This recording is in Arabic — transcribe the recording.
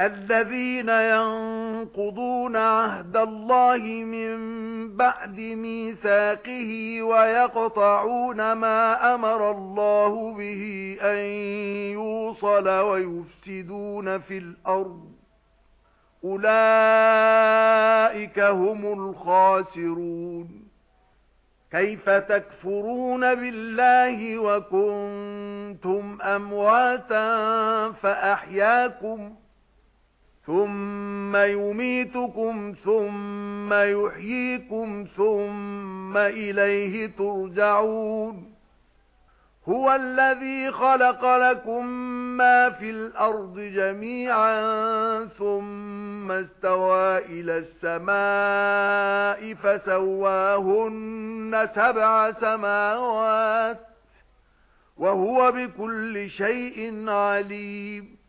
الَّذِينَ يَنقُضُونَ عَهْدَ اللَّهِ مِنْ بَعْدِ مِيثَاقِهِ وَيَقْطَعُونَ مَا أَمَرَ اللَّهُ بِهِ أَن يُوصَلَ وَيُفْسِدُونَ فِي الْأَرْضِ. أُولَئِكَ هُمُ الْخَاسِرُونَ. كَيْفَ تَكْفُرُونَ بِاللَّهِ وَكُنتُمْ أَمْوَاتًا فَأَحْيَاكُمْ ثُمَّ يُمِيتُكُمْ ثُمَّ يُحْيِيكُمْ ثُمَّ إِلَيْهِ تُرْجَعُونَ هُوَ الَّذِي خَلَقَ لَكُم مَّا فِي الْأَرْضِ جَمِيعًا ثُمَّ اسْتَوَى إِلَى السَّمَاءِ فَسَوَّاهُنَّ سَبْعَ سَمَاوَاتٍ وَهُوَ بِكُلِّ شَيْءٍ عَلِيمٌ